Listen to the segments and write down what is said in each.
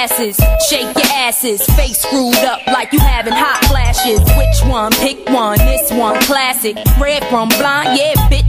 Shake your asses, face screwed up like you having hot flashes. Which one? Pick one. This one, classic. Red from blind, yeah, bitch,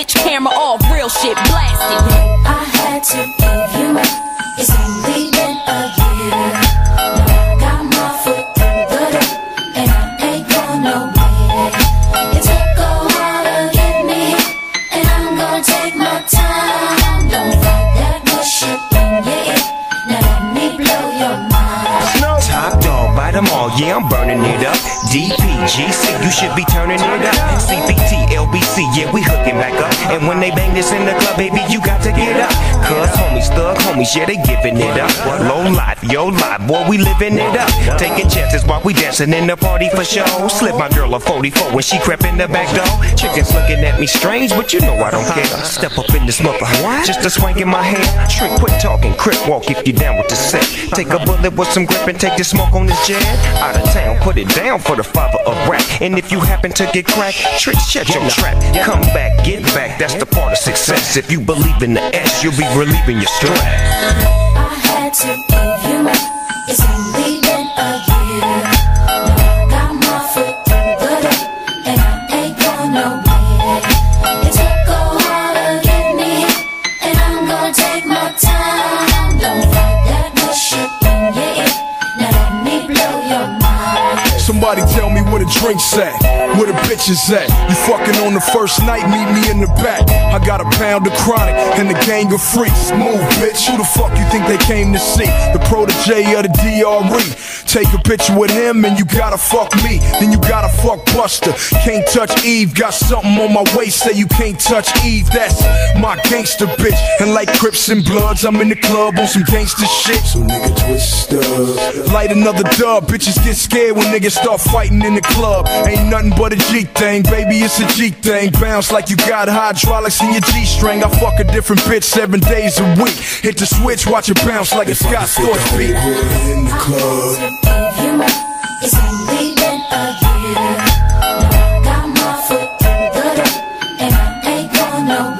bitch camera off, real shit blasted. I had to give you them all, yeah, I'm burning it up. DPGC, you should be turning it up. CPT, LBC, yeah, we hooking back up. And when they bang this in the club, baby, you got to get up. Cuz homies, thug homies, yeah, they giving it up. Low life, yo life, boy, we living it up. Taking chances while we dancing in the party for show. Slip my girl a 44 when she crept in the back door. Chickens looking at me strange, but you know I don't care. Step up in this mother, just a swank in my hair. Trick, quit talking, crip walk if you down with the set. Take a bullet with some grip and take the smoke on this jet. Out of town, put it down for the father of rap. And if you happen to get cracked, tricks, shut your trap. Come back, get back, that's the part of success. If you believe in the S, you'll be relieving your stress. I had to give you my, it's only drinks at, where the bitches at. You fucking on the first night, meet me in the back. I got a pound of chronic and the gang of freaks. Move, bitch. Who the fuck you think they came to see? The protege of the DRE. Take a picture with him and you gotta fuck me. Then you gotta fuck Buster. Can't touch Eve. Got something on my waist, say you can't touch Eve. That's my gangster bitch. And like Crips and Bloods, I'm in the club on some gangster shit. So nigga twist up. Light another dub. Bitches get scared when niggas start fighting in the club. Ain't nothing but a G thing, baby. It's a G thing. Bounce like you got hydraulics in your G string. I fuck a different bitch seven days a week. Hit the switch, watch it bounce like a Scott Storch beat. In the club. You my, it's only been a year. Now I got my foot through the door, and I ain't going nowhere.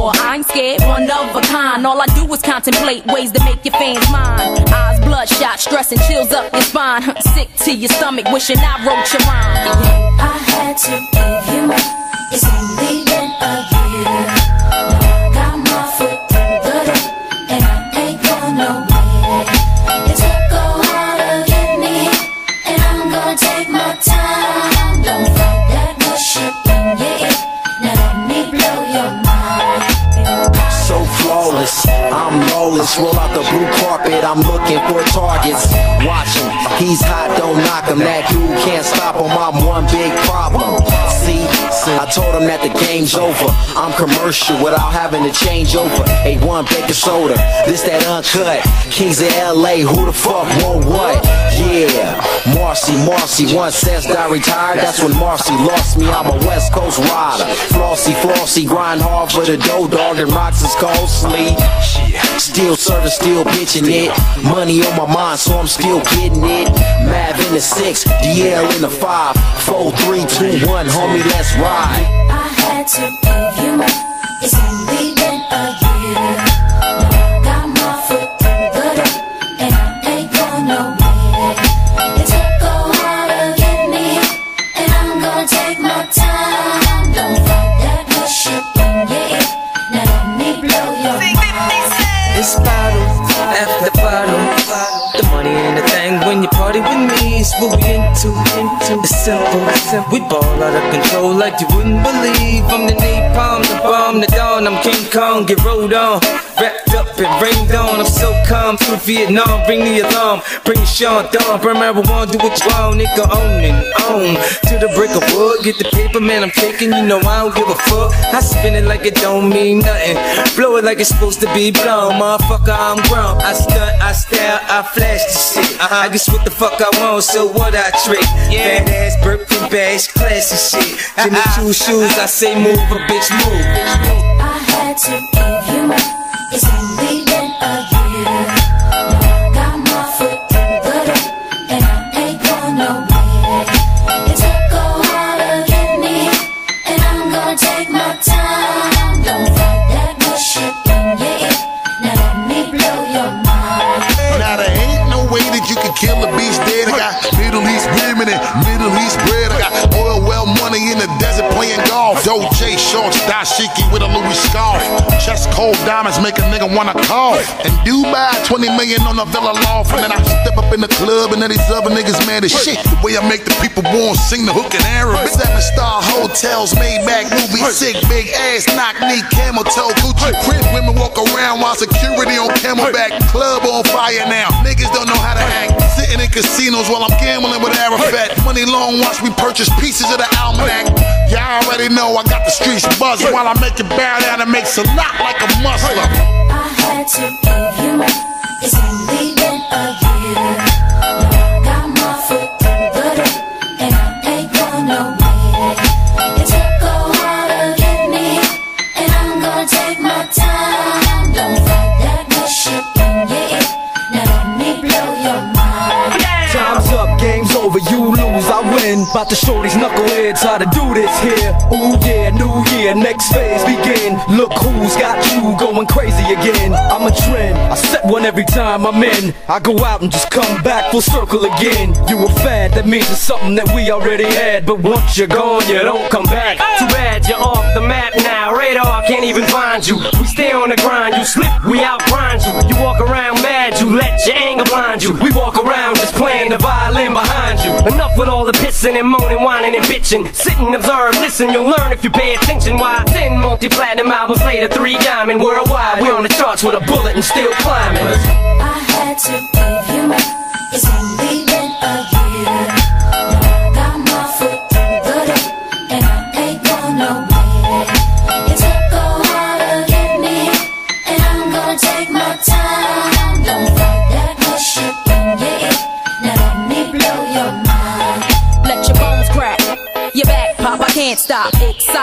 Sophomore, I ain't scared, one of a kind. All I do is contemplate ways to make your fans mine. Eyes bloodshot, stress and chills up your spine. Sick to your stomach, wishing I wrote your rhyme. I had to give you my, flawless. I'm lawless, roll out the blue carpet. I'm looking for targets. Watch him, he's hot, don't knock him. That dude can't stop him. I'm one big problem. See, I told him that the game's over. I'm commercial without having to change over. A1 baking soda, this that uncut. Kings of LA, who the fuck want what? Yeah, Marcy, Marcy. Once says I retired, that's when Marcy lost me. I'm a West Coast rider. Flossy, flossy, grind hard for the dough dog and rocks is sleep. Still serving, still bitching it. Money on my mind, so I'm still getting it. Mav in the six, DL in the five, four, three, two, one, homie, let's ride. I had to give you my, it's only into. into. It's simple. We ball out of control like you wouldn't believe. I'm the napalm, the bomb, the dawn. I'm King Kong, get rolled on. Wrapped up and rained on. I'm so calm through Vietnam. Bring the alarm, bring Sean Dawn. Burn marijuana, do what you want. Nigga, own and own. To the brick of wood, get the paper, man. I'm taking. You know I don't give a fuck. I spin it like it don't mean nothing. Blow it like it's supposed to be blown. Motherfucker, I'm grown. I I style, I flash the shit. I guess what the fuck I want, so what I trick. Fat ass, Birkin bags, classy shit. Jimmy Choo shoes, I say move, a bitch move. I had to give you more. It's only been a year. Now I got my foot through the door, and I ain't going nowhere. Dolce shorts, dashiki with a Louis scarf. Chest cold diamonds make a nigga wanna cough. And Dubai, 20 million on a villa loft. And then I step up in the club and then these other niggas mad as shit. The way I make the people born sing the hook in Arabic. Seven star hotels, made Maybach movie, sick, big ass, knock knee, camel toe, Gucci print. Women walk around while security on camelback. Club on fire now. Niggas don't know how to act. Sitting in casinos while I'm gambling with Arafat. Money long, watch me purchase pieces of the almanac. Y'all already know I got the streets buzzing while I make it bow down and makes a lot like a muscle. I had to give you more. About to show these knuckleheads how to do this here. Ooh yeah, new year, next phase begin. Look who's got you going crazy again. I'm a trend, I set one every time I'm in. I go out and just come back full circle again. You a fad, that means it's something that we already had. But once you're gone, you don't come back. Too bad you're off the map now. Radar can't even find you. We stay on the grind. You slip, we outgrind you. You walk around mad, you let your anger blind you. We walk around just playing the violin behind you. Enough with all the pissing and moaning, whining and bitching. Sit and observe, listen, you'll learn if you pay attention. Why? Ten multi-platinum albums later, three diamond worldwide. We're on the charts with a bullet and still climbing. I had to give you more.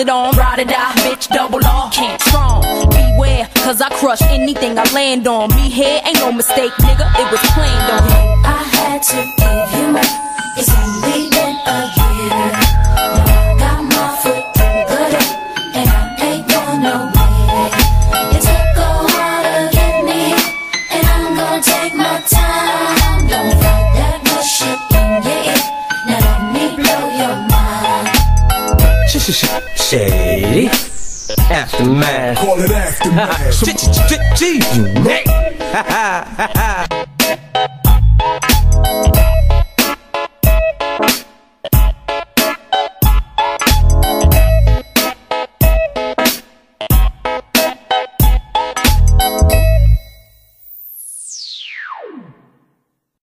it on, ride or die, bitch, double R, can't strong. Beware, cause I crush anything I land on. Me here ain't no mistake, nigga, it was planned on. I had to give you more. It's only been a year. Now I got my foot through the door, and I ain't going nowhere. Aftermath. Call it aftermath. G-G-G-G-Unit.